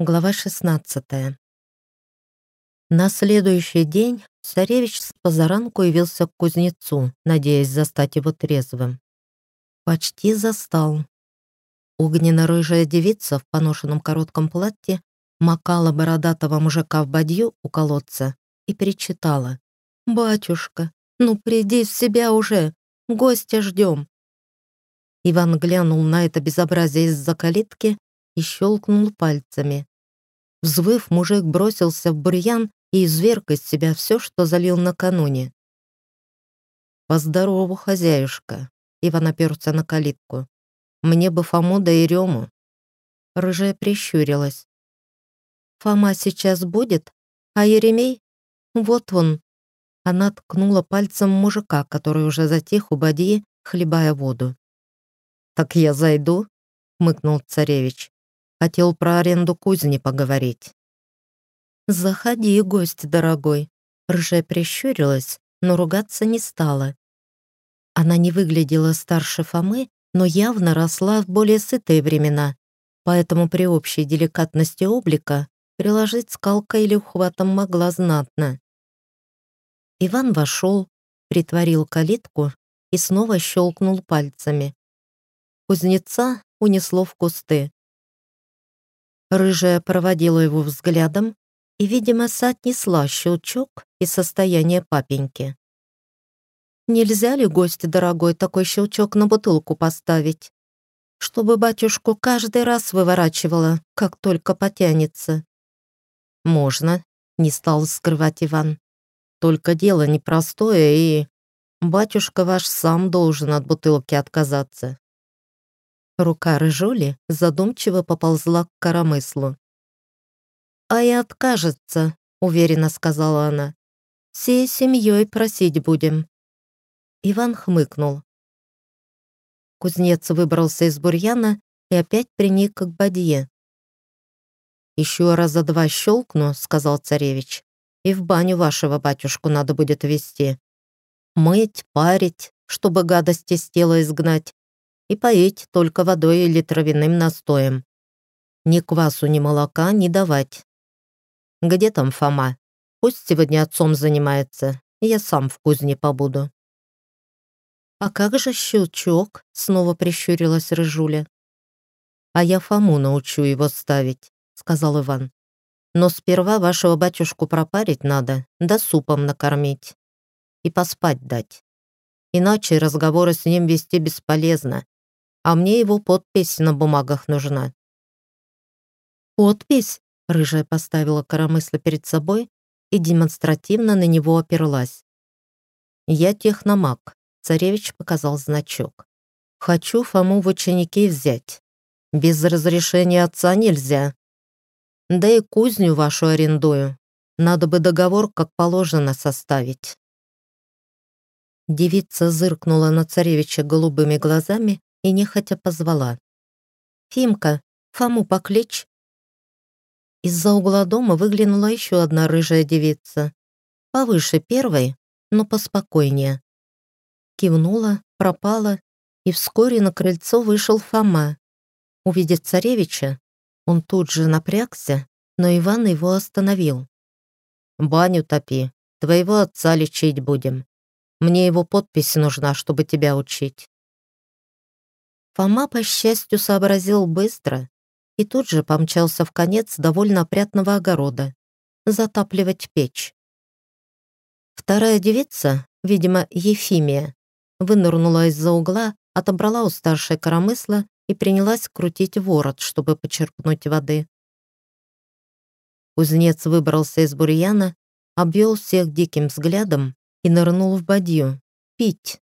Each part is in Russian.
Глава 16 На следующий день царевич с позаранку явился к кузнецу, надеясь застать его трезвым. Почти застал. Огненно-рыжая девица в поношенном коротком платье макала бородатого мужика в бадью у колодца и перечитала. «Батюшка, ну приди в себя уже, гостя ждем». Иван глянул на это безобразие из-за калитки и щелкнул пальцами. Взвыв, мужик бросился в бурьян и изверг из себя все, что залил накануне. «Поздорову, хозяюшка!» Иван оперся на калитку. «Мне бы Фому да и Рему!» Рыжая прищурилась. «Фома сейчас будет? А Еремей? Вот он!» Она ткнула пальцем мужика, который уже затих у бадьи, хлебая воду. «Так я зайду?» — мыкнул царевич. Хотел про аренду кузни поговорить. «Заходи, гость дорогой», — рыжая прищурилась, но ругаться не стала. Она не выглядела старше Фомы, но явно росла в более сытые времена, поэтому при общей деликатности облика приложить скалкой или ухватом могла знатно. Иван вошел, притворил калитку и снова щелкнул пальцами. Кузнеца унесло в кусты. Рыжая проводила его взглядом и, видимо, соотнесла щелчок и состояние папеньки. «Нельзя ли, гость дорогой, такой щелчок на бутылку поставить? Чтобы батюшку каждый раз выворачивала, как только потянется». «Можно», — не стал скрывать Иван. «Только дело непростое, и батюшка ваш сам должен от бутылки отказаться. Рука рыжули задумчиво поползла к коромыслу. «А и откажется», — уверенно сказала она. «Всей семьей просить будем». Иван хмыкнул. Кузнец выбрался из бурьяна и опять приник к бадье. «Еще раза два щелкну», — сказал царевич, «и в баню вашего батюшку надо будет вести. Мыть, парить, чтобы гадости с тела изгнать, и поить только водой или травяным настоем. Ни квасу, ни молока не давать. Где там Фома? Пусть сегодня отцом занимается, я сам в кузне побуду. «А как же щелчок?» — снова прищурилась Рыжуля. «А я Фому научу его ставить», — сказал Иван. «Но сперва вашего батюшку пропарить надо, да супом накормить. И поспать дать. Иначе разговоры с ним вести бесполезно а мне его подпись на бумагах нужна». «Подпись?» — рыжая поставила коромысло перед собой и демонстративно на него оперлась. «Я техномаг», — царевич показал значок. «Хочу Фому в ученики взять. Без разрешения отца нельзя. Да и кузню вашу арендую. Надо бы договор как положено составить». Девица зыркнула на царевича голубыми глазами и нехотя позвала. «Фимка, Фому покличь!» Из-за угла дома выглянула еще одна рыжая девица. Повыше первой, но поспокойнее. Кивнула, пропала, и вскоре на крыльцо вышел Фома. Увидев царевича, он тут же напрягся, но Иван его остановил. «Баню топи, твоего отца лечить будем. Мне его подпись нужна, чтобы тебя учить». Фома, по счастью, сообразил быстро и тут же помчался в конец довольно опрятного огорода затапливать печь. Вторая девица, видимо, Ефимия, вынырнула из-за угла, отобрала у старшей коромысла и принялась крутить ворот, чтобы почерпнуть воды. Кузнец выбрался из бурьяна, обвел всех диким взглядом и нырнул в бадью. Пить.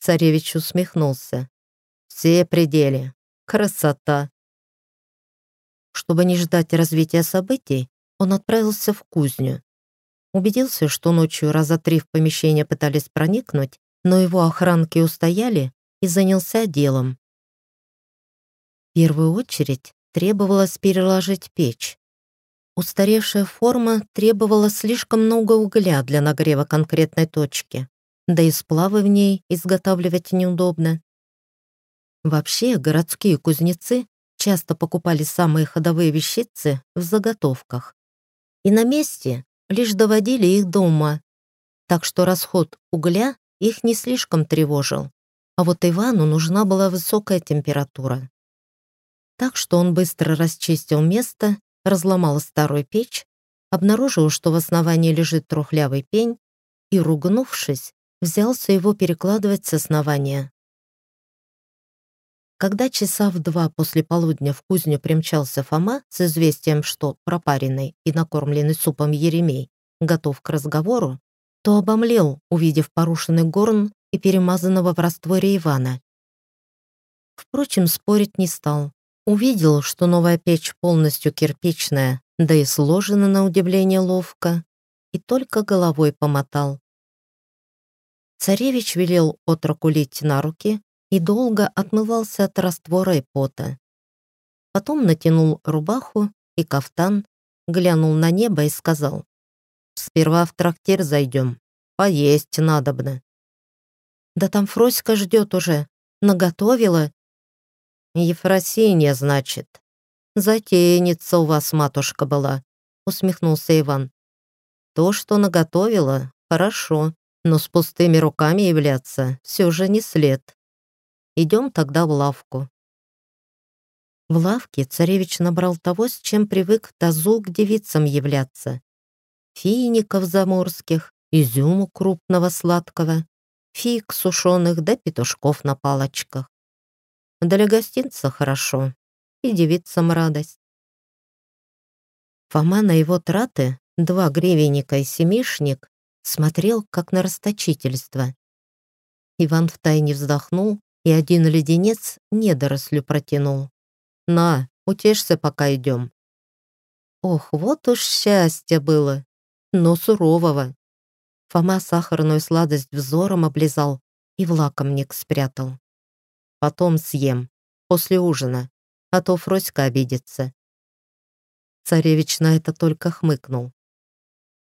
Царевич усмехнулся. Все пределы. Красота. Чтобы не ждать развития событий, он отправился в кузню. Убедился, что ночью раза три в помещение пытались проникнуть, но его охранки устояли и занялся делом. В первую очередь требовалось переложить печь. Устаревшая форма требовала слишком много угля для нагрева конкретной точки, да и сплавы в ней изготавливать неудобно. Вообще, городские кузнецы часто покупали самые ходовые вещицы в заготовках. И на месте лишь доводили их до ума, так что расход угля их не слишком тревожил. А вот Ивану нужна была высокая температура. Так что он быстро расчистил место, разломал старую печь, обнаружил, что в основании лежит трухлявый пень, и, ругнувшись, взялся его перекладывать с основания. Когда часа в два после полудня в кузню примчался Фома с известием, что пропаренный и накормленный супом Еремей готов к разговору, то обомлел, увидев порушенный горн и перемазанного в растворе Ивана. Впрочем, спорить не стал. Увидел, что новая печь полностью кирпичная, да и сложена на удивление ловко, и только головой помотал. Царевич велел отроку лить на руки и долго отмывался от раствора и пота. Потом натянул рубаху и кафтан, глянул на небо и сказал, «Сперва в трактир зайдем, поесть надобно». «Да там Фроська ждет уже, наготовила». «Ефросинья, значит. Затейница у вас, матушка, была», усмехнулся Иван. «То, что наготовила, хорошо, но с пустыми руками являться все же не след. Идем тогда в лавку». В лавке царевич набрал того, с чем привык тазу к девицам являться. Фиников заморских, изюму крупного сладкого, фиг сушеных да петушков на палочках. Для гостинца хорошо, и девицам радость. Фома на его траты, два гривенника и семишник, смотрел как на расточительство. Иван втайне вздохнул и один леденец недорослю протянул. «На, утешься, пока идем». Ох, вот уж счастье было, но сурового. Фома сахарную сладость взором облизал и в лакомник спрятал. Потом съем, после ужина, а то Фроська обидится. Царевич на это только хмыкнул.